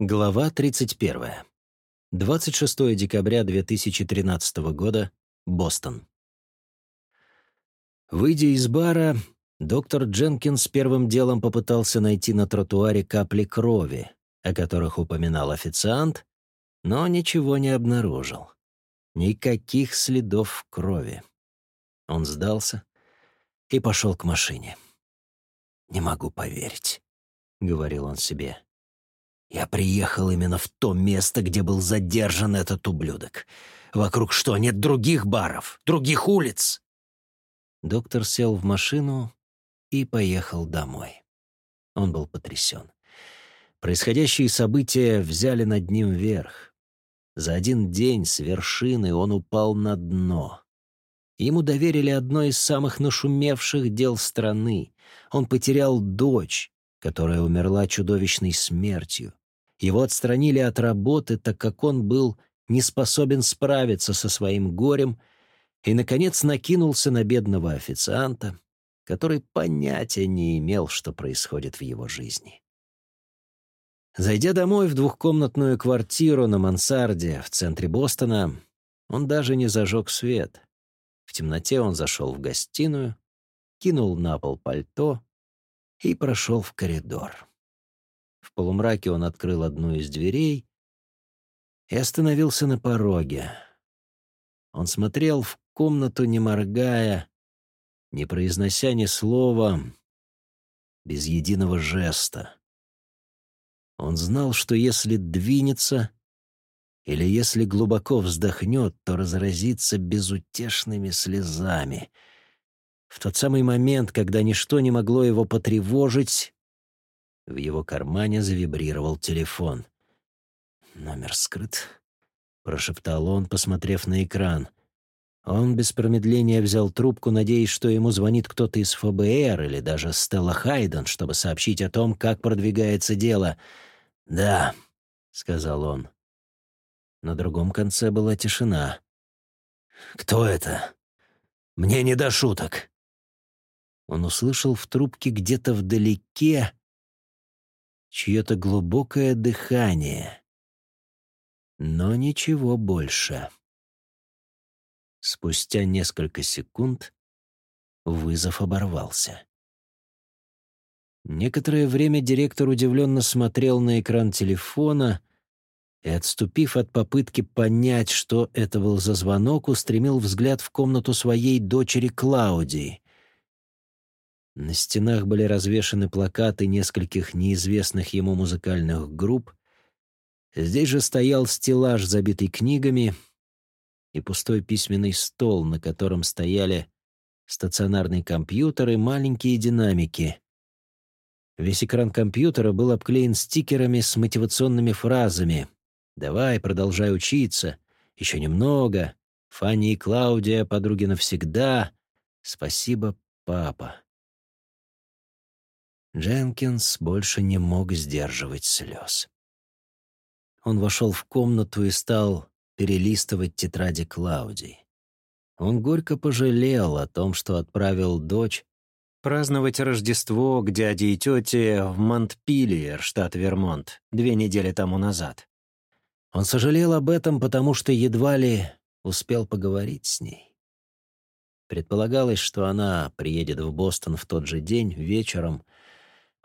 Глава 31. 26 декабря 2013 года. Бостон. Выйдя из бара, доктор Дженкинс первым делом попытался найти на тротуаре капли крови, о которых упоминал официант, но ничего не обнаружил. Никаких следов крови. Он сдался и пошел к машине. «Не могу поверить», — говорил он себе. Я приехал именно в то место, где был задержан этот ублюдок. Вокруг что, нет других баров, других улиц?» Доктор сел в машину и поехал домой. Он был потрясен. Происходящие события взяли над ним верх. За один день с вершины он упал на дно. Ему доверили одно из самых нашумевших дел страны. Он потерял дочь, которая умерла чудовищной смертью. Его отстранили от работы, так как он был не способен справиться со своим горем и, наконец, накинулся на бедного официанта, который понятия не имел, что происходит в его жизни. Зайдя домой в двухкомнатную квартиру на мансарде в центре Бостона, он даже не зажег свет. В темноте он зашел в гостиную, кинул на пол пальто и прошел в коридор. В полумраке он открыл одну из дверей и остановился на пороге. Он смотрел в комнату, не моргая, не произнося ни слова, без единого жеста. Он знал, что если двинется или если глубоко вздохнет, то разразится безутешными слезами. В тот самый момент, когда ничто не могло его потревожить, в его кармане завибрировал телефон. «Номер скрыт», — прошептал он, посмотрев на экран. Он без промедления взял трубку, надеясь, что ему звонит кто-то из ФБР или даже Стелла Хайден, чтобы сообщить о том, как продвигается дело. «Да», — сказал он. На другом конце была тишина. «Кто это? Мне не до шуток». Он услышал в трубке где-то вдалеке чье-то глубокое дыхание. Но ничего больше. Спустя несколько секунд вызов оборвался. Некоторое время директор удивленно смотрел на экран телефона и, отступив от попытки понять, что это был за звонок, устремил взгляд в комнату своей дочери Клаудии. На стенах были развешаны плакаты нескольких неизвестных ему музыкальных групп. Здесь же стоял стеллаж, забитый книгами, и пустой письменный стол, на котором стояли стационарный компьютер и маленькие динамики. Весь экран компьютера был обклеен стикерами с мотивационными фразами «Давай, продолжай учиться», «Еще немного», «Фанни и Клаудия, подруги навсегда», «Спасибо, папа». Дженкинс больше не мог сдерживать слез. Он вошел в комнату и стал перелистывать тетради Клаудии. Он горько пожалел о том, что отправил дочь праздновать Рождество к дяде и тете в Монтпильер, штат Вермонт, две недели тому назад. Он сожалел об этом, потому что едва ли успел поговорить с ней. Предполагалось, что она приедет в Бостон в тот же день, вечером,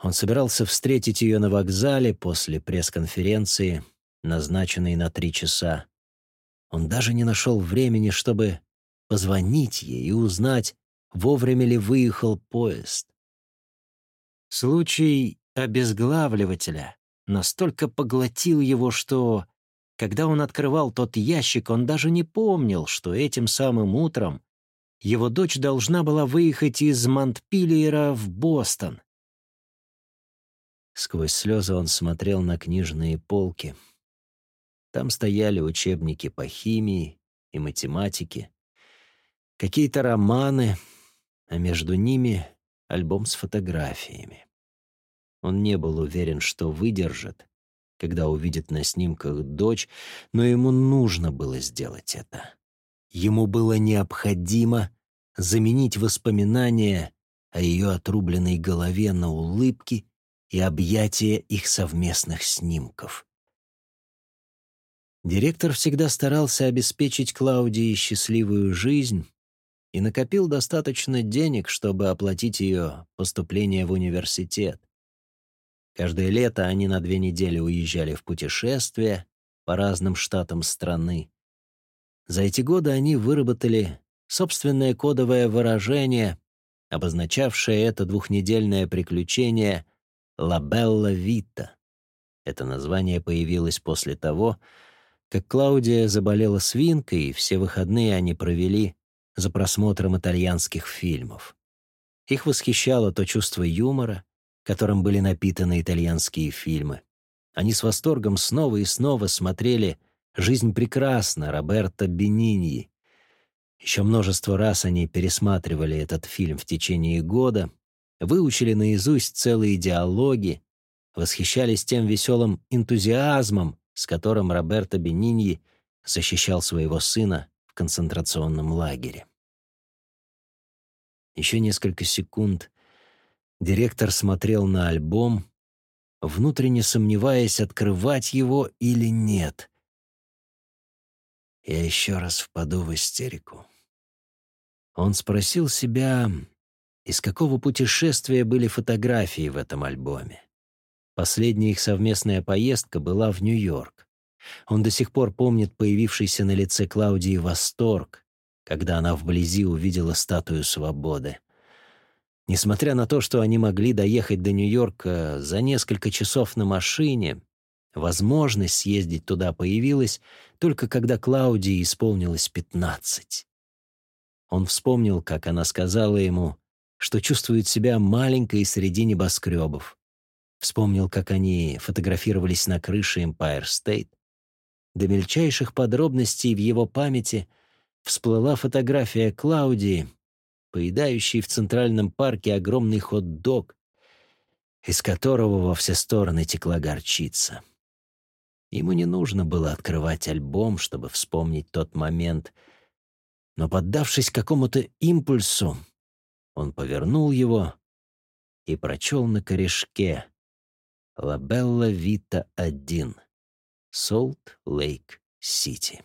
он собирался встретить ее на вокзале после пресс-конференции, назначенной на три часа. Он даже не нашел времени, чтобы позвонить ей и узнать, вовремя ли выехал поезд. Случай обезглавливателя настолько поглотил его, что, когда он открывал тот ящик, он даже не помнил, что этим самым утром его дочь должна была выехать из Монтпильера в Бостон. Сквозь слезы он смотрел на книжные полки. Там стояли учебники по химии и математике, какие-то романы, а между ними альбом с фотографиями. Он не был уверен, что выдержит, когда увидит на снимках дочь, но ему нужно было сделать это. Ему было необходимо заменить воспоминания о ее отрубленной голове на улыбки и объятия их совместных снимков. Директор всегда старался обеспечить Клаудии счастливую жизнь и накопил достаточно денег, чтобы оплатить ее поступление в университет. Каждое лето они на две недели уезжали в путешествие по разным штатам страны. За эти годы они выработали собственное кодовое выражение, обозначавшее это двухнедельное приключение «La Bella Vita». Это название появилось после того, как Клаудия заболела свинкой, и все выходные они провели за просмотром итальянских фильмов. Их восхищало то чувство юмора, которым были напитаны итальянские фильмы. Они с восторгом снова и снова смотрели «Жизнь прекрасна» Роберто Бениньи. Еще множество раз они пересматривали этот фильм в течение года, выучили наизусть целые диалоги, восхищались тем веселым энтузиазмом, с которым Роберто Бениньи защищал своего сына в концентрационном лагере. Еще несколько секунд директор смотрел на альбом, внутренне сомневаясь, открывать его или нет. Я еще раз впаду в истерику. Он спросил себя, из какого путешествия были фотографии в этом альбоме. Последняя их совместная поездка была в Нью-Йорк. Он до сих пор помнит появившийся на лице Клаудии восторг, когда она вблизи увидела статую свободы. Несмотря на то, что они могли доехать до Нью-Йорка за несколько часов на машине, возможность съездить туда появилась только когда Клаудии исполнилось пятнадцать. Он вспомнил, как она сказала ему, что чувствует себя маленькой среди небоскребов. Вспомнил, как они фотографировались на крыше Empire State. До мельчайших подробностей в его памяти всплыла фотография Клаудии, поедающей в Центральном парке огромный хот-дог, из которого во все стороны текла горчица. Ему не нужно было открывать альбом, чтобы вспомнить тот момент — но, поддавшись какому-то импульсу, он повернул его и прочел на корешке «Лабелла Вита-1, Солт-Лейк-Сити».